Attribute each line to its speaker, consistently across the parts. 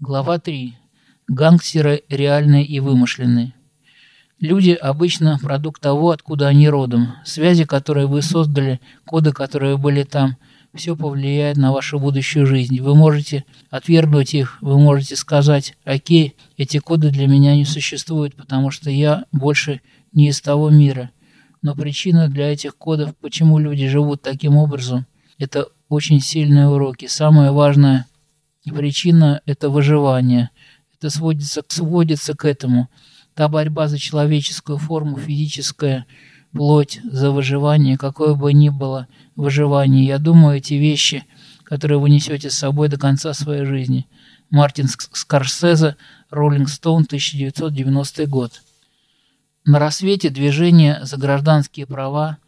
Speaker 1: Глава 3. Гангстеры реальные и вымышленные. Люди обычно продукт того, откуда они родом. Связи, которые вы создали, коды, которые были там, все повлияет на вашу будущую жизнь. Вы можете отвергнуть их, вы можете сказать, окей, эти коды для меня не существуют, потому что я больше не из того мира. Но причина для этих кодов, почему люди живут таким образом, это очень сильные уроки. Самое важное причина – это выживание. Это сводится, сводится к этому. Та борьба за человеческую форму, физическая плоть, за выживание, какое бы ни было выживание. Я думаю, эти вещи, которые вы несете с собой до конца своей жизни. Мартин Скорсезе, Роллинг Стоун, 1990 год. На рассвете движение за гражданские права,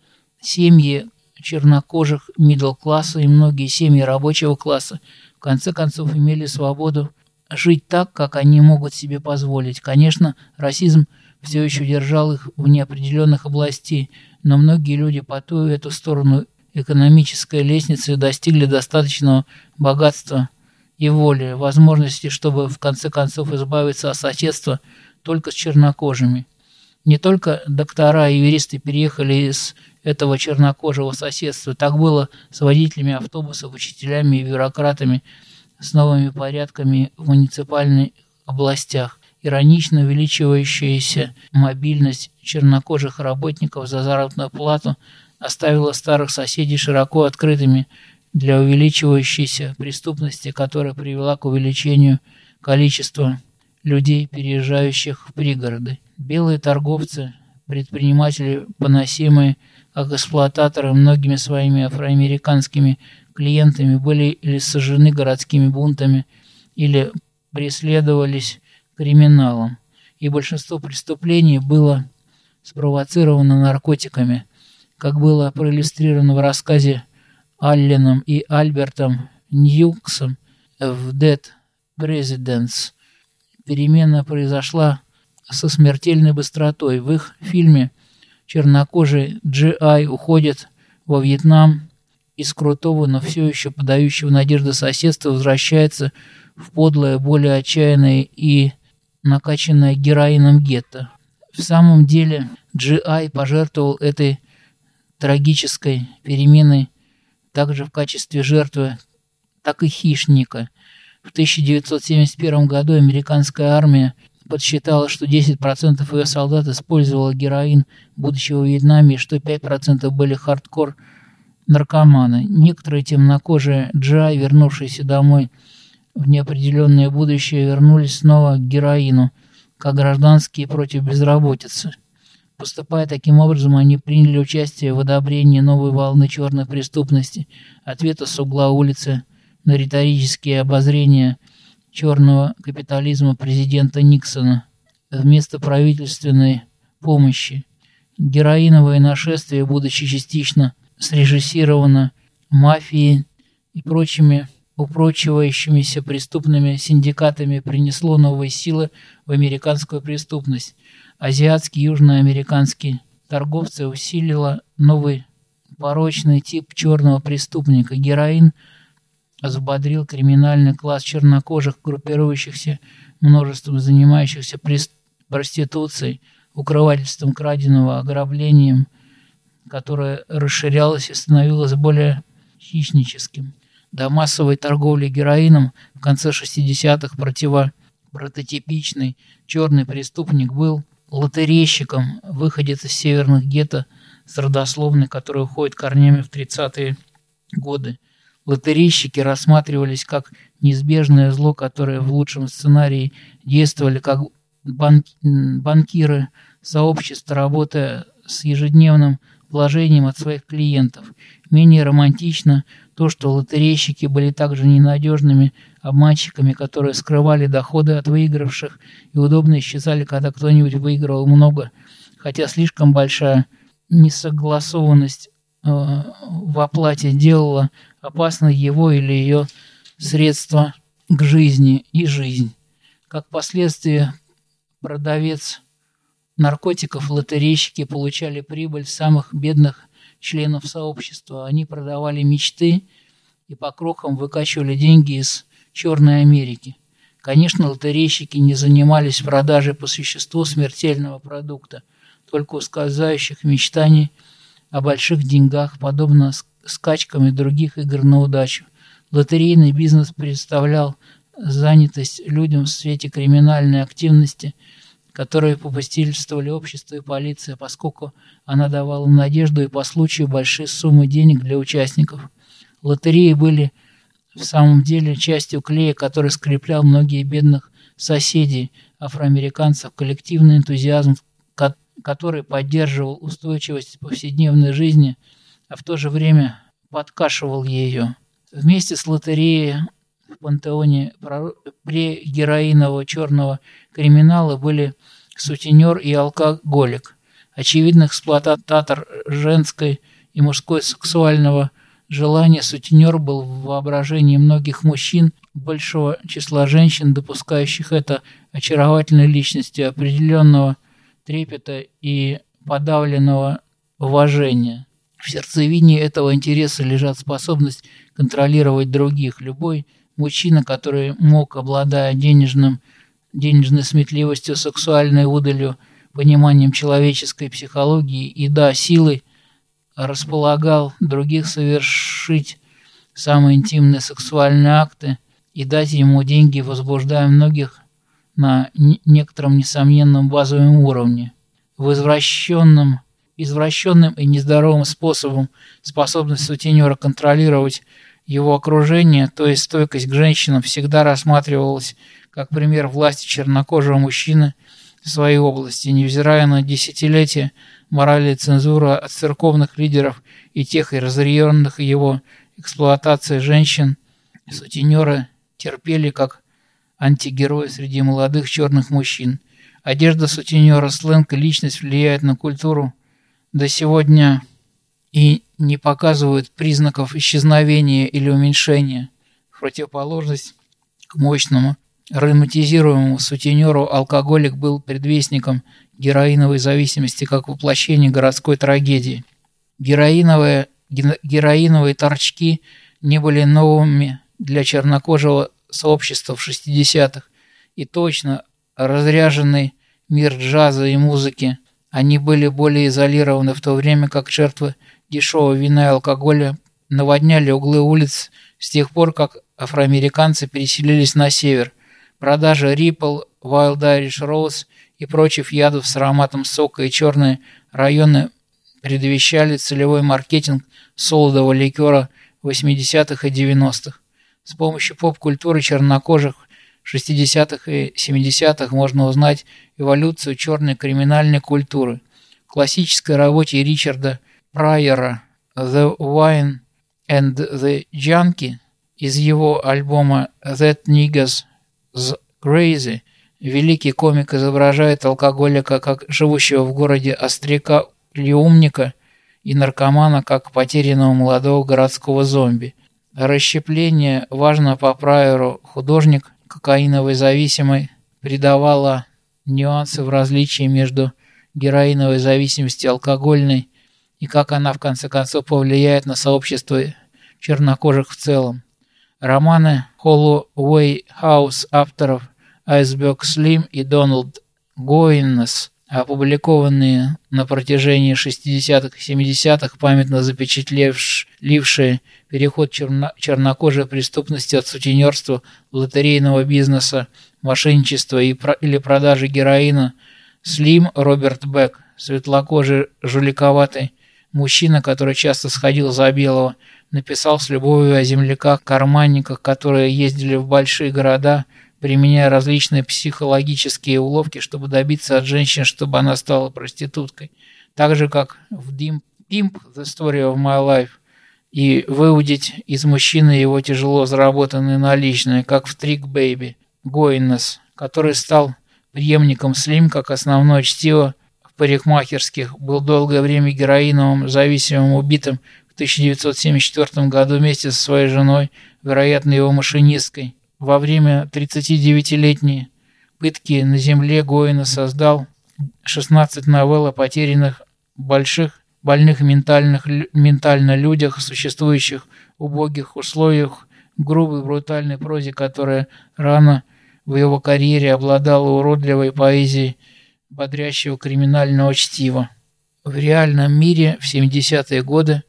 Speaker 1: семьи чернокожих мидл-класса и многие семьи рабочего класса в конце концов имели свободу жить так, как они могут себе позволить. Конечно, расизм все еще держал их в неопределенных областей, но многие люди по ту и эту сторону экономической лестницы достигли достаточного богатства и воли, возможности, чтобы в конце концов избавиться от соседства только с чернокожими. Не только доктора и юристы переехали из этого чернокожего соседства. Так было с водителями автобусов, учителями и бюрократами с новыми порядками в муниципальных областях. Иронично увеличивающаяся мобильность чернокожих работников за заработную плату оставила старых соседей широко открытыми для увеличивающейся преступности, которая привела к увеличению количества людей, переезжающих в пригороды. Белые торговцы, предприниматели, поносимые как эксплуататоры многими своими афроамериканскими клиентами, были или сожжены городскими бунтами, или преследовались криминалом. И большинство преступлений было спровоцировано наркотиками, как было проиллюстрировано в рассказе Алленом и Альбертом Ньюксом в «Dead Presidents». Перемена произошла со смертельной быстротой. В их фильме чернокожий Джи-Ай уходит во Вьетнам из крутого, но все еще подающего надежды соседства возвращается в подлое, более отчаянное и накачанное героином гетто. В самом деле Джи-Ай пожертвовал этой трагической переменой также в качестве жертвы, так и хищника. В 1971 году американская армия подсчитала, что 10% ее солдат использовало героин, будучи в Вьетнаме, и что 5% были хардкор наркоманы. Некоторые темнокожие джай, вернувшиеся домой в неопределенное будущее, вернулись снова к героину, как гражданские против безработицы. Поступая таким образом, они приняли участие в одобрении новой волны черной преступности, ответа с угла улицы на риторические обозрения – черного капитализма президента Никсона вместо правительственной помощи. Героиновое нашествие, будучи частично срежиссировано мафией и прочими упрочивающимися преступными синдикатами, принесло новые силы в американскую преступность. Азиатские, южноамериканские торговцы усилило новый порочный тип черного преступника. Героин – взбодрил криминальный класс чернокожих, группирующихся множеством занимающихся проституцией, укрывательством краденого, ограблением, которое расширялось и становилось более хищническим. До массовой торговли героином в конце 60-х противо прототипичный черный преступник был лотерейщиком, выходец из северных гетто с родословной, который уходит корнями в 30-е годы. Лотерейщики рассматривались как неизбежное зло, которое в лучшем сценарии действовали как бан банкиры сообщества, работая с ежедневным вложением от своих клиентов. Менее романтично то, что лотерейщики были также ненадежными обманщиками, которые скрывали доходы от выигравших и удобно исчезали, когда кто-нибудь выиграл много, хотя слишком большая несогласованность э, в оплате делала опасно его или ее средства к жизни и жизнь. Как последствие, продавец наркотиков, лотерейщики получали прибыль самых бедных членов сообщества. Они продавали мечты и по крохам выкачивали деньги из Черной Америки. Конечно, лотерейщики не занимались продажей по существу смертельного продукта, только ускользающих мечтаний о больших деньгах, подобно скачкам и других игр на удачу. Лотерейный бизнес представлял занятость людям в свете криминальной активности, которые попустительствовали общество и полиция, поскольку она давала надежду и по случаю большие суммы денег для участников. Лотереи были в самом деле частью клея, который скреплял многие бедных соседей, афроамериканцев, коллективный энтузиазм, который поддерживал устойчивость повседневной жизни, а в то же время подкашивал ее. Вместе с лотереей в пантеоне прегероинового черного криминала были сутенер и алкоголик, очевидный эксплуататор женской и мужской сексуального желания сутенер был в воображении многих мужчин, большого числа женщин, допускающих это очаровательной личности определенного трепета и подавленного уважения. В сердцевине этого интереса лежат способность контролировать других. Любой мужчина, который мог, обладая денежным, денежной сметливостью, сексуальной удалью, пониманием человеческой психологии и, да, силой, располагал других совершить самые интимные сексуальные акты и дать ему деньги, возбуждая многих на некотором несомненном базовом уровне. В извращенном, извращенным и нездоровым способом способность сутенера контролировать его окружение, то есть стойкость к женщинам, всегда рассматривалась как пример власти чернокожего мужчины в своей области, невзирая на десятилетия морали и цензура от церковных лидеров и тех и разъяренных его эксплуатацией женщин, сутенеры терпели как антигерои среди молодых черных мужчин. Одежда сутенера, сленг и личность влияют на культуру до сегодня и не показывают признаков исчезновения или уменьшения. В противоположность к мощному романтизируемому сутенеру алкоголик был предвестником героиновой зависимости как воплощение городской трагедии. Героиновые, героиновые торчки не были новыми для чернокожего сообщества в 60-х, и точно разряженный мир джаза и музыки, они были более изолированы в то время, как жертвы дешевого вина и алкоголя наводняли углы улиц с тех пор, как афроамериканцы переселились на север. Продажа Ripple, Wild Irish Rose и прочих ядов с ароматом сока и черные районы предвещали целевой маркетинг солодового ликера 80-х и 90-х. С помощью поп-культуры чернокожих 60-х и 70-х можно узнать эволюцию черной криминальной культуры. В классической работе Ричарда Прайера «The Wine and the Junkie» из его альбома «That Niggas Crazy» Великий комик изображает алкоголика как живущего в городе остряка или умника и наркомана как потерянного молодого городского зомби. Расщепление, важно по Прайеру, художник кокаиновой зависимой придавало нюансы в различии между героиновой зависимостью и алкогольной и как она в конце концов повлияет на сообщество чернокожих в целом. Романы Холлоуэй Хаус авторов Айсберг Слим и Дональд Гоиннес, опубликованные на протяжении 60-х и 70-х, памятно запечатлевшие переход черно чернокожей преступности от сутенерства, лотерейного бизнеса, мошенничества и про или продажи героина, Слим Роберт Бек, светлокожий жуликоватый мужчина, который часто сходил за белого, написал с любовью о земляках-карманниках, которые ездили в большие города – применяя различные психологические уловки, чтобы добиться от женщины, чтобы она стала проституткой. Так же, как в Pimp The Story of My Life и выудить из мужчины его тяжело заработанные наличные, как в Trick Baby Гоиннес, который стал преемником Слим как основное чтиво в парикмахерских, был долгое время героиновым зависимым убитым в 1974 году вместе со своей женой, вероятно, его машинисткой. Во время 39-летней пытки на земле Гоина создал 16 новелл о потерянных больших больных ментальных, ментально людях, существующих в убогих условиях, грубой брутальной прозе, которая рано в его карьере обладала уродливой поэзией бодрящего криминального чтива. В реальном мире в 70-е годы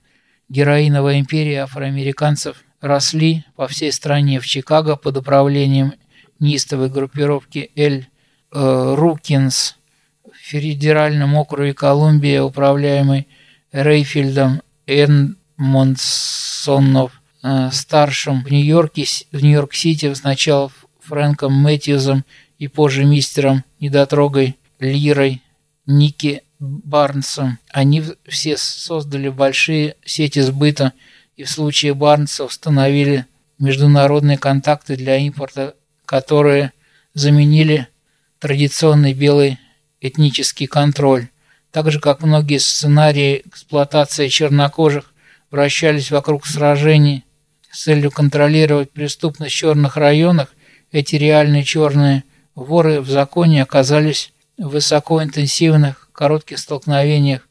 Speaker 1: героиновая империя афроамериканцев росли по всей стране в Чикаго под управлением неистовой группировки Эль э, Рукинс в федеральном округе Колумбия, управляемый Рейфилдом Эдмонсонов э, старшим в Нью-Йорке, в Нью-Йорк-Сити сначала Фрэнком Мэтьюзом и позже мистером Недотрогой Лирой Ники Барнсом. Они все создали большие сети сбыта и в случае Барнса установили международные контакты для импорта, которые заменили традиционный белый этнический контроль. Так же, как многие сценарии эксплуатации чернокожих вращались вокруг сражений с целью контролировать преступность в черных районах, эти реальные черные воры в законе оказались в высокоинтенсивных коротких столкновениях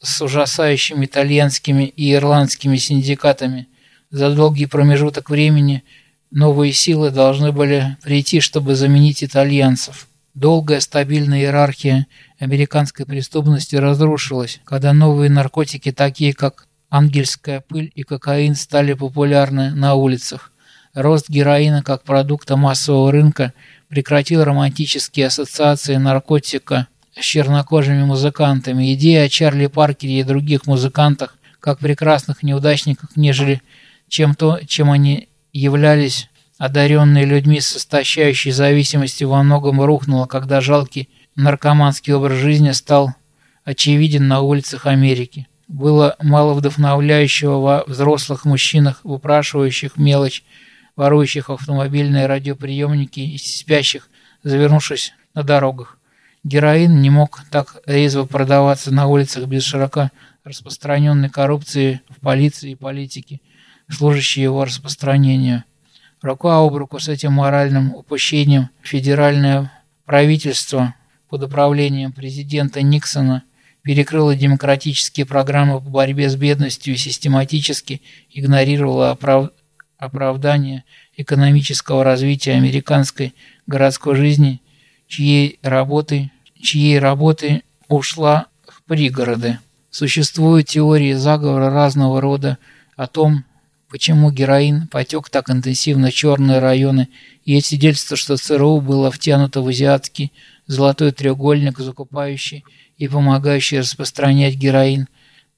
Speaker 1: с ужасающими итальянскими и ирландскими синдикатами. За долгий промежуток времени новые силы должны были прийти, чтобы заменить итальянцев. Долгая стабильная иерархия американской преступности разрушилась, когда новые наркотики, такие как ангельская пыль и кокаин, стали популярны на улицах. Рост героина как продукта массового рынка прекратил романтические ассоциации наркотика с чернокожими музыкантами. Идея о Чарли Паркере и других музыкантах как прекрасных неудачниках, нежели чем то, чем они являлись, одаренные людьми с истощающей зависимостью, во многом рухнула, когда жалкий наркоманский образ жизни стал очевиден на улицах Америки. Было мало вдохновляющего во взрослых мужчинах, выпрашивающих мелочь, ворующих автомобильные радиоприемники и спящих, завернувшись на дорогах. Героин не мог так резво продаваться на улицах без широко распространенной коррупции в полиции и политике, служащей его распространению. Рука об руку с этим моральным упущением федеральное правительство под управлением президента Никсона перекрыло демократические программы по борьбе с бедностью и систематически игнорировало оправ оправдание экономического развития американской городской жизни, чьей работы, чьей работы ушла в пригороды. Существуют теории заговора разного рода о том, почему героин потек так интенсивно черные районы, есть свидетельство, что ЦРУ было втянуто в азиатский золотой треугольник, закупающий и помогающий распространять героин,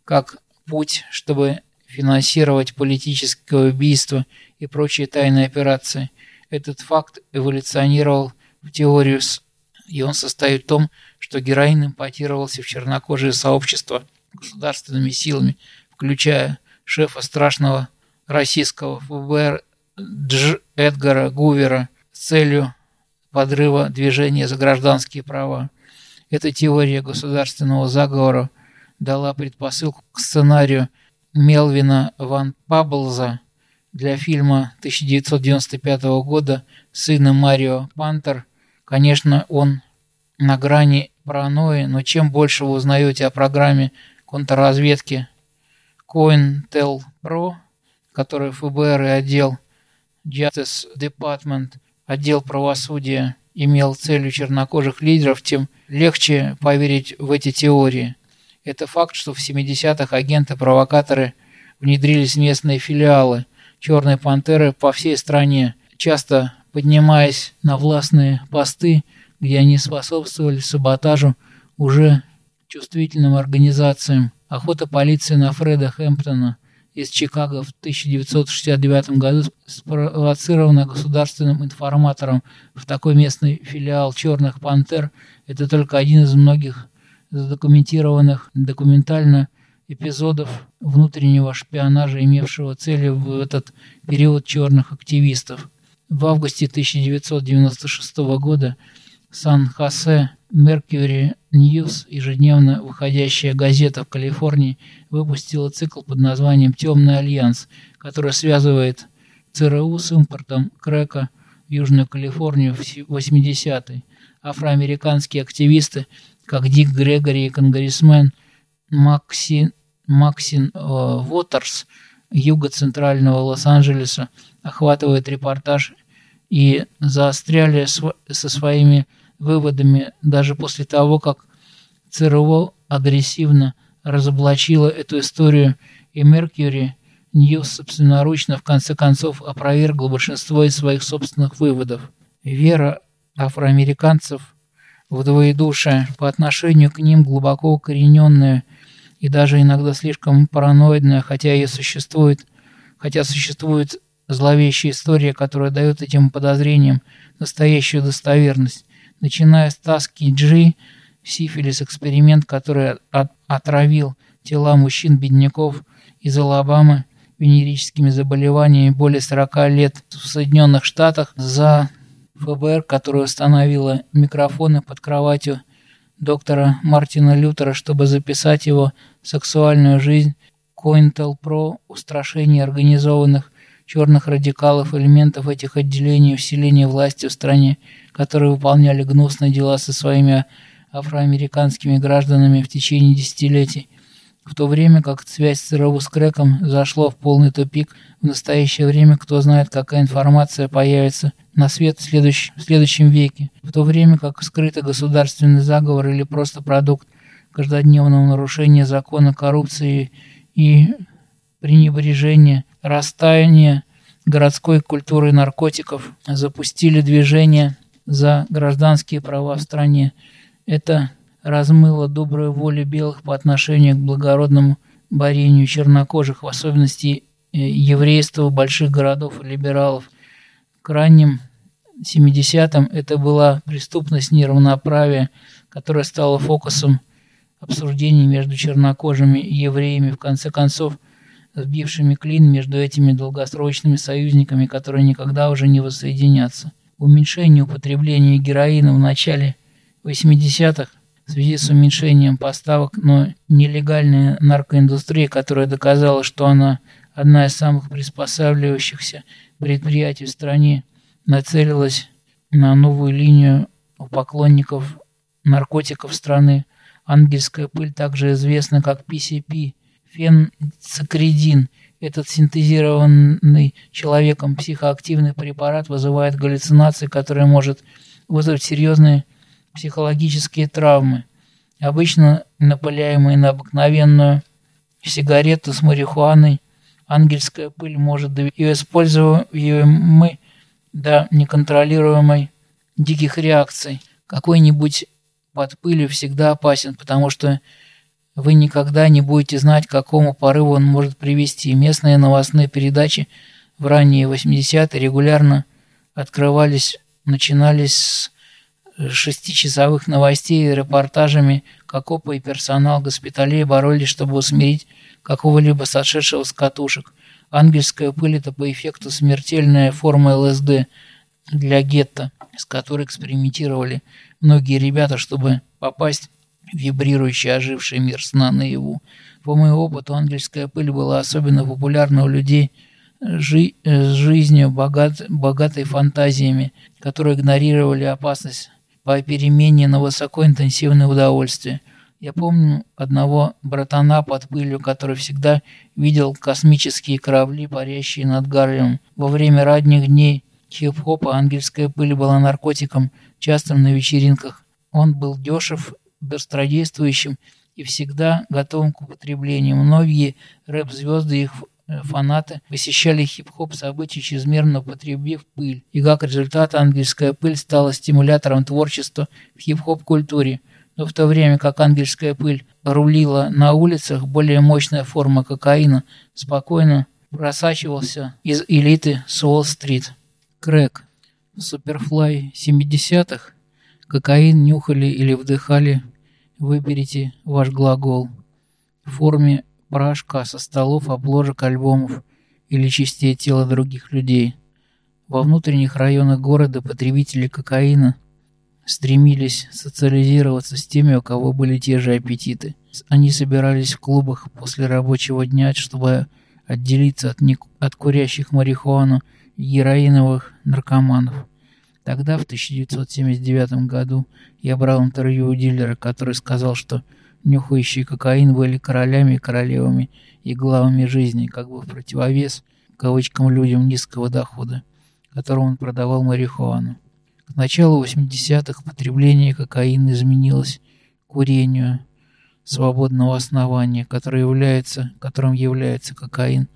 Speaker 1: как путь, чтобы финансировать политическое убийство и прочие тайные операции. Этот факт эволюционировал в теорию, и он состоит в том, что героин импортировался в чернокожие сообщества государственными силами, включая шефа страшного российского ФБР Дж. Эдгара Гувера с целью подрыва движения за гражданские права. Эта теория государственного заговора дала предпосылку к сценарию Мелвина Ван Паблза для фильма 1995 года «Сына Марио Пантер». Конечно, он на грани паранойи, но чем больше вы узнаете о программе контрразведки COINTELPRO, который ФБР и отдел Justice Department, отдел правосудия, имел целью чернокожих лидеров, тем легче поверить в эти теории. Это факт, что в 70-х агенты-провокаторы внедрились в местные филиалы «Черной пантеры» по всей стране, часто поднимаясь на властные посты, где они способствовали саботажу уже чувствительным организациям. Охота полиции на Фреда Хэмптона из Чикаго в 1969 году спровоцирована государственным информатором в такой местный филиал «Черных пантер». Это только один из многих задокументированных документально эпизодов внутреннего шпионажа, имевшего целью в этот период черных активистов. В августе 1996 года Сан-Хосе Меркьюри Ньюс, ежедневно выходящая газета в Калифорнии, выпустила цикл под названием «Темный альянс», который связывает ЦРУ с импортом крека в Южную Калифорнию в 80-е. Афроамериканские активисты как Дик Грегори и конгрессмен Максин, Максин э, Уотерс юго-центрального Лос-Анджелеса охватывает репортаж и заостряли со своими выводами даже после того, как ЦРУ агрессивно разоблачила эту историю, и Меркьюри Ньюс собственноручно в конце концов опровергла большинство из своих собственных выводов. Вера афроамериканцев в двоедушие по отношению к ним глубоко укорененная и даже иногда слишком параноидная, хотя и существует, хотя существует зловещая история, которая дает этим подозрениям настоящую достоверность, начиная с Таски Джи, сифилис эксперимент, который от, отравил тела мужчин-бедняков из Алабамы венерическими заболеваниями более 40 лет в Соединенных Штатах за ФБР, которое установило микрофоны под кроватью доктора Мартина Лютера, чтобы записать его сексуальную жизнь, COINTELPRO, устрашение организованных черных радикалов, элементов этих отделений усиления власти в стране, которые выполняли гнусные дела со своими афроамериканскими гражданами в течение десятилетий, в то время как связь ЦРУ с Крэком зашло в полный тупик, в настоящее время кто знает, какая информация появится на свет в, следующ... в следующем веке, в то время как скрытый государственный заговор или просто продукт каждодневного нарушения закона коррупции и пренебрежения, растаяния городской культуры наркотиков запустили движение за гражданские права в стране. Это размыло добрую волю белых по отношению к благородному борению чернокожих, в особенности э, еврейства больших городов и либералов. К ранним 70-м это была преступность неравноправия, которая стала фокусом обсуждений между чернокожими и евреями, в конце концов, сбившими клин между этими долгосрочными союзниками, которые никогда уже не воссоединятся. Уменьшение употребления героина в начале 80-х в связи с уменьшением поставок, но нелегальная наркоиндустрия, которая доказала, что она одна из самых приспосабливающихся предприятий в стране, нацелилась на новую линию у поклонников наркотиков страны. Ангельская пыль также известна как PCP, фенцикридин. Этот синтезированный человеком психоактивный препарат вызывает галлюцинации, которые может вызвать серьезные психологические травмы, обычно напыляемые на обыкновенную сигарету с марихуаной. Ангельская пыль может ее используемой до неконтролируемой диких реакций. Какой-нибудь под пылью всегда опасен, потому что вы никогда не будете знать, к какому порыву он может привести. Местные новостные передачи в ранние 80-е регулярно открывались, начинались с шестичасовых новостей и репортажами, как опа и персонал госпиталей боролись, чтобы усмирить какого-либо сошедшего с катушек. Ангельская пыль – это по эффекту смертельная форма ЛСД для гетто, с которой экспериментировали многие ребята, чтобы попасть вибрирующий оживший мир сна наяву. По моему опыту, ангельская пыль была особенно популярна у людей жи с жизнью, богат богатой фантазиями, которые игнорировали опасность по перемене на высокоинтенсивное удовольствие. Я помню одного братана под пылью, который всегда видел космические корабли, парящие над Гарлемом. Во время ранних дней хип-хопа ангельская пыль была наркотиком, частым на вечеринках. Он был дешев, быстродействующим и всегда готовым к употреблению. Многие рэп-звезды и их Э, фанаты посещали хип-хоп события, чрезмерно употребив пыль. И как результат ангельская пыль стала стимулятором творчества в хип-хоп культуре. Но в то время как ангельская пыль рулила на улицах, более мощная форма кокаина спокойно просачивался из элиты с Уолл-стрит. Крэк. Суперфлай 70-х. Кокаин нюхали или вдыхали. Выберите ваш глагол. В форме порошка со столов, обложек альбомов или частей тела других людей. Во внутренних районах города потребители кокаина стремились социализироваться с теми, у кого были те же аппетиты. Они собирались в клубах после рабочего дня, чтобы отделиться от, не... от курящих марихуану и героиновых наркоманов. Тогда, в 1979 году, я брал интервью у дилера, который сказал, что нюхающие кокаин были королями и королевами и главами жизни, как бы в противовес кавычкам людям низкого дохода. которым он продавал марихуану. К началу 80-х потребление кокаина изменилось курению свободного основания, которое является, которым является кокаин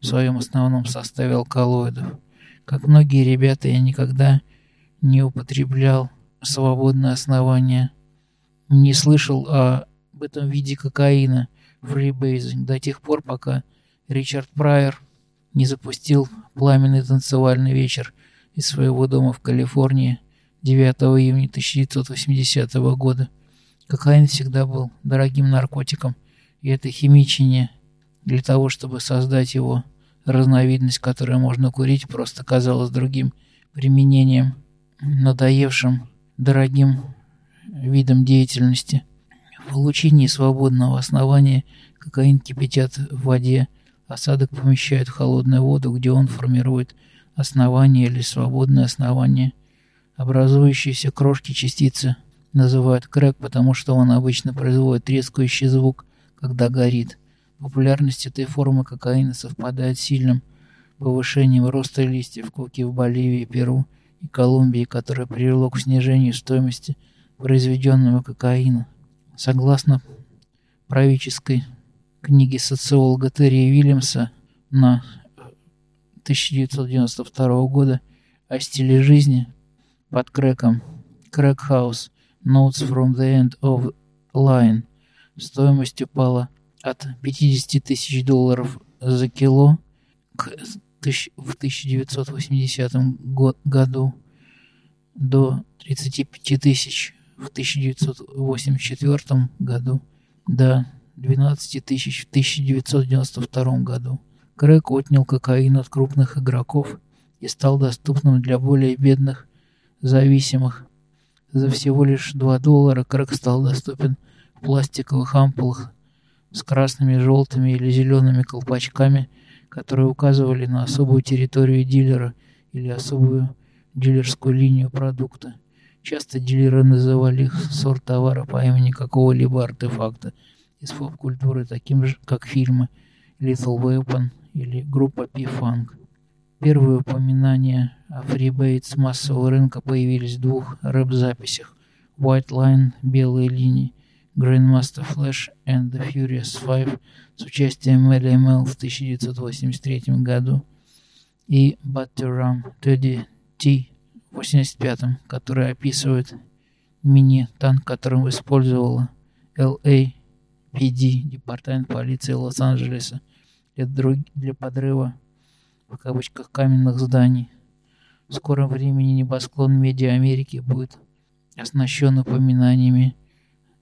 Speaker 1: в своем основном составе алкалоидов. Как многие ребята, я никогда не употреблял свободное основание, не слышал об этом виде кокаина, фрибейзинг, до тех пор, пока Ричард Прайер не запустил пламенный танцевальный вечер из своего дома в Калифорнии 9 июня 1980 года. Кокаин всегда был дорогим наркотиком, и это химичение для того, чтобы создать его разновидность, которую можно курить, просто казалось другим применением, надоевшим дорогим видом деятельности. В получении свободного основания кокаин кипятят в воде, осадок помещают в холодную воду, где он формирует основание или свободное основание. Образующиеся крошки частицы называют крэк, потому что он обычно производит трескающий звук, когда горит. Популярность этой формы кокаина совпадает с сильным повышением роста листьев коки в Боливии, Перу и Колумбии, которое привело к снижению стоимости произведенного кокаина. Согласно правительской книге социолога Терри Уильямса на 1992 года о стиле жизни под крэком «Crack House. Notes from the End of Line» стоимость упала от 50 тысяч долларов за кило к в 1980 году до 35 тысяч в 1984 году до 12 тысяч в 1992 году. Крэк отнял кокаин от крупных игроков и стал доступным для более бедных зависимых. За всего лишь 2 доллара крэк стал доступен в пластиковых ампулах с красными, желтыми или зелеными колпачками, которые указывали на особую территорию дилера или особую дилерскую линию продукта. Часто дилеры называли их сорт товара по имени какого-либо артефакта из поп-культуры, таким же, как фильмы Lethal Weapon или группа P-Funk. Первые упоминания о фрибейт массового рынка появились в двух рэп-записях White Line – «Белые линии» Grandmaster Flash and the Furious Five с участием Мэл в 1983 году и Batteram Teddy T в 1985, который описывает мини-танк, которым использовала LAPD, Департамент полиции Лос-Анджелеса, для, друг... для подрыва в кавычках каменных зданий. В скором времени небосклон медиа Америки будет оснащен упоминаниями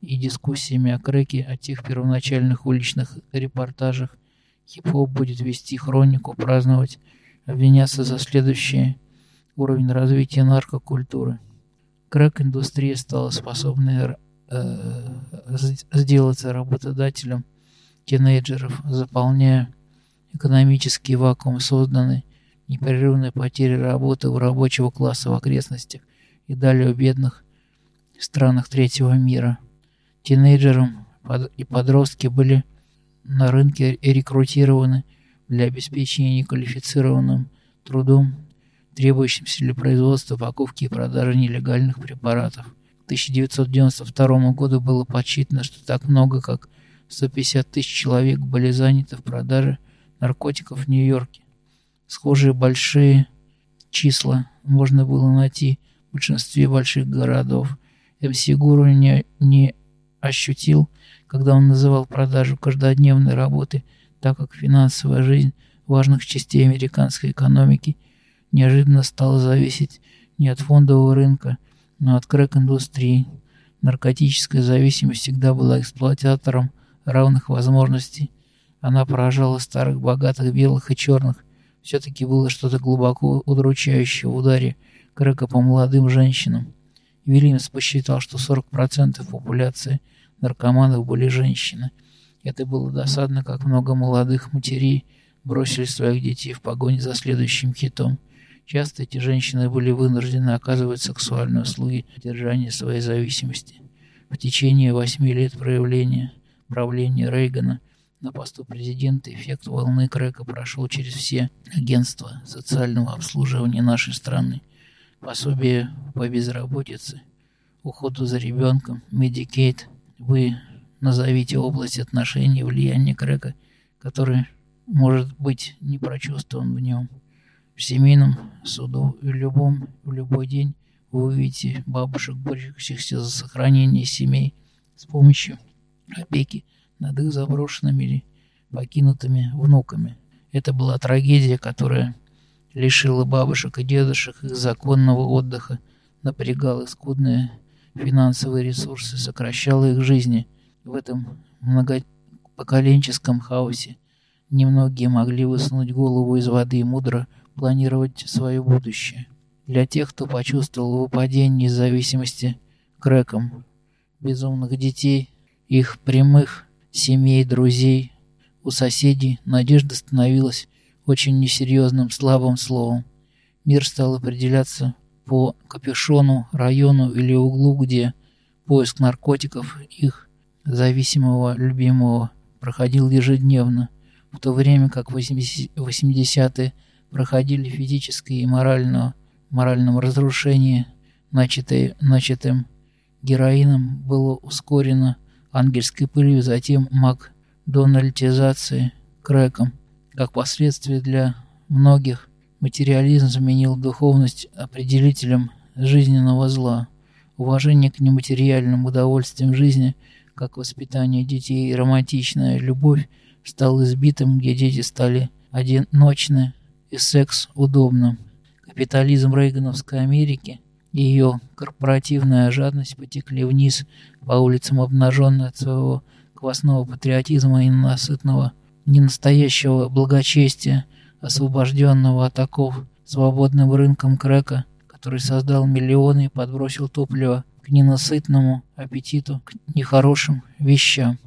Speaker 1: и дискуссиями о крэке, о тех первоначальных уличных репортажах. Хип-хоп будет вести хронику, праздновать, обвиняться за следующий уровень развития наркокультуры. Крэк-индустрия стала способной э, сделаться работодателем тинейджеров, заполняя экономический вакуум, созданный непрерывной потерей работы у рабочего класса в окрестностях и далее в бедных странах третьего мира. Тинейджерам и подростки были на рынке рекрутированы для обеспечения неквалифицированным трудом, требующимся для производства, покупки и продажи нелегальных препаратов. К 1992 году было подсчитано, что так много, как 150 тысяч человек были заняты в продаже наркотиков в Нью-Йорке. Схожие большие числа можно было найти в большинстве больших городов. МС Гуру не, не ощутил, когда он называл продажу каждодневной работы, так как финансовая жизнь важных частей американской экономики неожиданно стала зависеть не от фондового рынка, но от крэк-индустрии. Наркотическая зависимость всегда была эксплуататором равных возможностей она поражала старых, богатых, белых и черных. Все-таки было что-то глубоко удручающее в ударе Крека по молодым женщинам. Вильямс посчитал, что 40% популяции наркоманов были женщины. Это было досадно, как много молодых матерей бросили своих детей в погоне за следующим хитом. Часто эти женщины были вынуждены оказывать сексуальные услуги держания своей зависимости. В течение восьми лет проявления правления Рейгана на посту президента эффект волны Крэка прошел через все агентства социального обслуживания нашей страны. Пособие по безработице, уходу за ребенком, Medicaid. Вы назовите область отношений влияния Крэка, который может быть не прочувствован в нем. В семейном суду в любом, в любой день вы увидите бабушек, борющихся за сохранение семей с помощью опеки над их заброшенными или покинутыми внуками. Это была трагедия, которая лишила бабушек и дедушек их законного отдыха, напрягала скудные финансовые ресурсы, сокращала их жизни. В этом многопоколенческом хаосе немногие могли высунуть голову из воды и мудро планировать свое будущее. Для тех, кто почувствовал выпадение независимости крэком, безумных детей, их прямых семей, друзей, у соседей надежда становилась очень несерьезным, слабым словом. Мир стал определяться по капюшону, району или углу, где поиск наркотиков их зависимого любимого проходил ежедневно, в то время как 80-е проходили физическое и моральное, моральном разрушении, начатое, начатым героином, было ускорено ангельской пылью, затем макдональдизацией, крэком. Как последствие для многих материализм заменил духовность определителем жизненного зла. Уважение к нематериальным удовольствиям жизни, как воспитание детей и романтичная любовь, стал избитым, где дети стали одиночны и секс удобным. Капитализм Рейгановской Америки и ее корпоративная жадность потекли вниз по улицам, обнаженные от своего квасного патриотизма и ненасытного, ненастоящего благочестия, освобожденного от оков свободным рынком крека, который создал миллионы и подбросил топливо к ненасытному аппетиту, к нехорошим вещам.